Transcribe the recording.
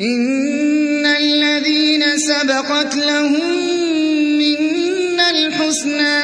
إن الذين سبقت لهم منا الحسنى